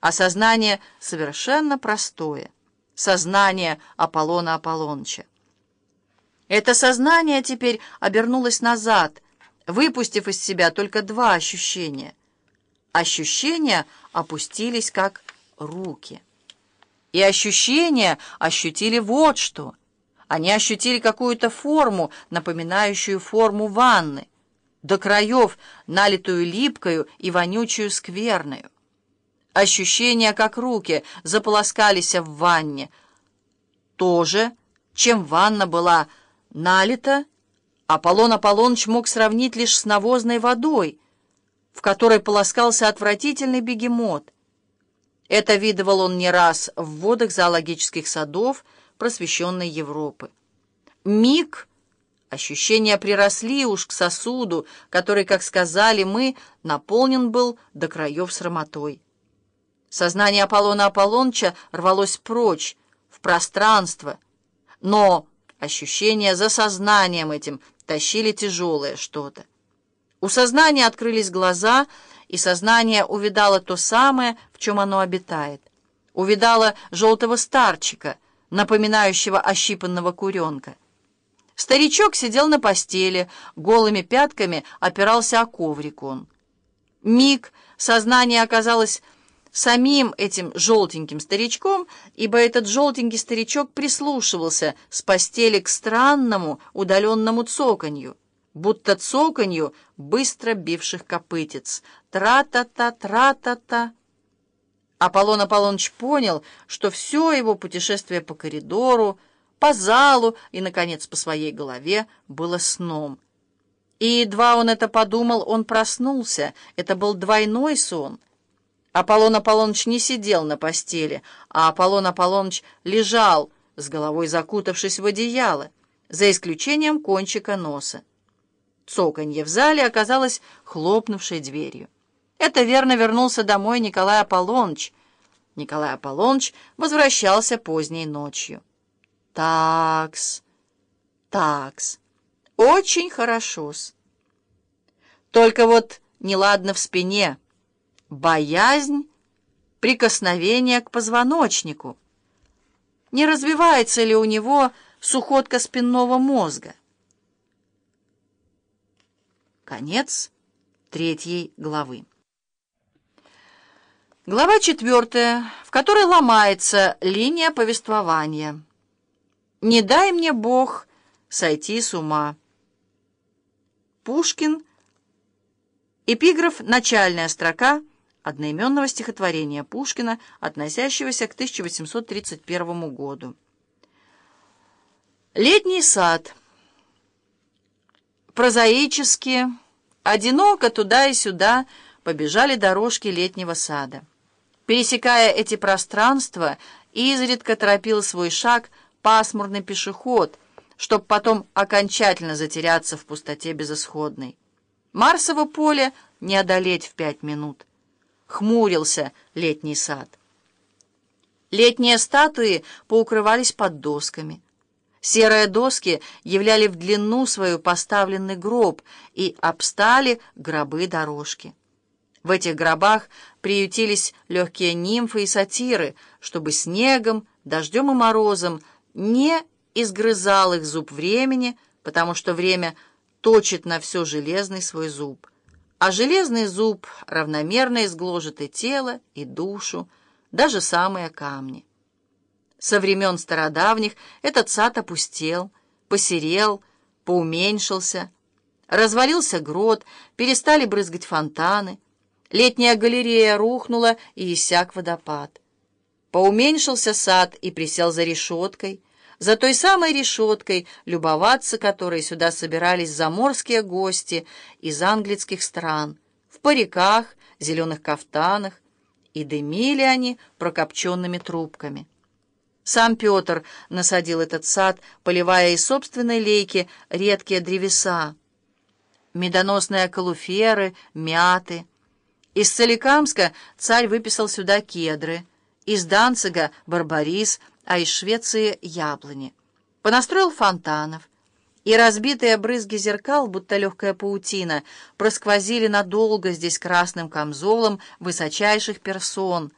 а сознание совершенно простое, сознание Аполлона Аполлонча. Это сознание теперь обернулось назад, выпустив из себя только два ощущения. Ощущения опустились как руки. И ощущения ощутили вот что. Они ощутили какую-то форму, напоминающую форму ванны, до краев налитую липкою и вонючую скверною. Ощущения, как руки, заполоскались в ванне. То же, чем ванна была налита, Аполлон Аполлоныч мог сравнить лишь с навозной водой, в которой полоскался отвратительный бегемот. Это видывал он не раз в водах зоологических садов просвещенной Европы. Миг Ощущения приросли уж к сосуду, который, как сказали мы, наполнен был до краев срамотой. Сознание Аполлона Аполлонча рвалось прочь, в пространство, но ощущения за сознанием этим тащили тяжелое что-то. У сознания открылись глаза, и сознание увидало то самое, в чем оно обитает. Увидало желтого старчика, напоминающего ощипанного куренка. Старичок сидел на постели, голыми пятками опирался о коврик он. Миг сознание оказалось самим этим желтеньким старичком, ибо этот желтенький старичок прислушивался с постели к странному удаленному цоканью, будто цоканью быстро бивших копытец. Тра-та-та, тра-та-та. Аполлон Аполлоныч понял, что все его путешествие по коридору, по залу и, наконец, по своей голове было сном. И едва он это подумал, он проснулся. Это был двойной сон. Аполлон Аполлоныч не сидел на постели, а Аполлон Аполлоныч лежал, с головой закутавшись в одеяло, за исключением кончика носа. Цоканье в зале оказалось хлопнувшей дверью. Это верно вернулся домой Николай Аполлоныч. Николай Аполлоныч возвращался поздней ночью. Такс, такс, очень хорошо-с. Только вот неладно в спине. Боязнь прикосновения к позвоночнику. Не развивается ли у него сухотка спинного мозга? Конец третьей главы. Глава четвертая, в которой ломается линия повествования. «Не дай мне, Бог, сойти с ума». Пушкин. Эпиграф «Начальная строка» одноименного стихотворения Пушкина, относящегося к 1831 году. Летний сад. Прозаически, одиноко туда и сюда побежали дорожки летнего сада. Пересекая эти пространства, изредка торопил свой шаг – пасмурный пешеход, чтобы потом окончательно затеряться в пустоте безысходной. Марсово поле не одолеть в пять минут. Хмурился летний сад. Летние статуи поукрывались под досками. Серые доски являли в длину свою поставленный гроб и обстали гробы-дорожки. В этих гробах приютились легкие нимфы и сатиры, чтобы снегом, дождем и морозом не изгрызал их зуб времени, потому что время точит на все железный свой зуб. А железный зуб равномерно изгложит и тело, и душу, даже самые камни. Со времен стародавних этот сад опустел, посерел, поуменьшился, развалился грот, перестали брызгать фонтаны, летняя галерея рухнула и иссяк водопад. Поуменьшился сад и присел за решеткой, за той самой решеткой, любоваться которой сюда собирались заморские гости из английских стран, в париках, зеленых кафтанах, и дымили они прокопченными трубками. Сам Петр насадил этот сад, поливая из собственной лейки редкие древеса, медоносные калуферы, мяты. Из Соликамска царь выписал сюда кедры, из Данцига — барбарис — а из Швеции — яблони. Понастроил фонтанов, и разбитые брызги зеркал, будто легкая паутина, просквозили надолго здесь красным камзолом высочайших персон —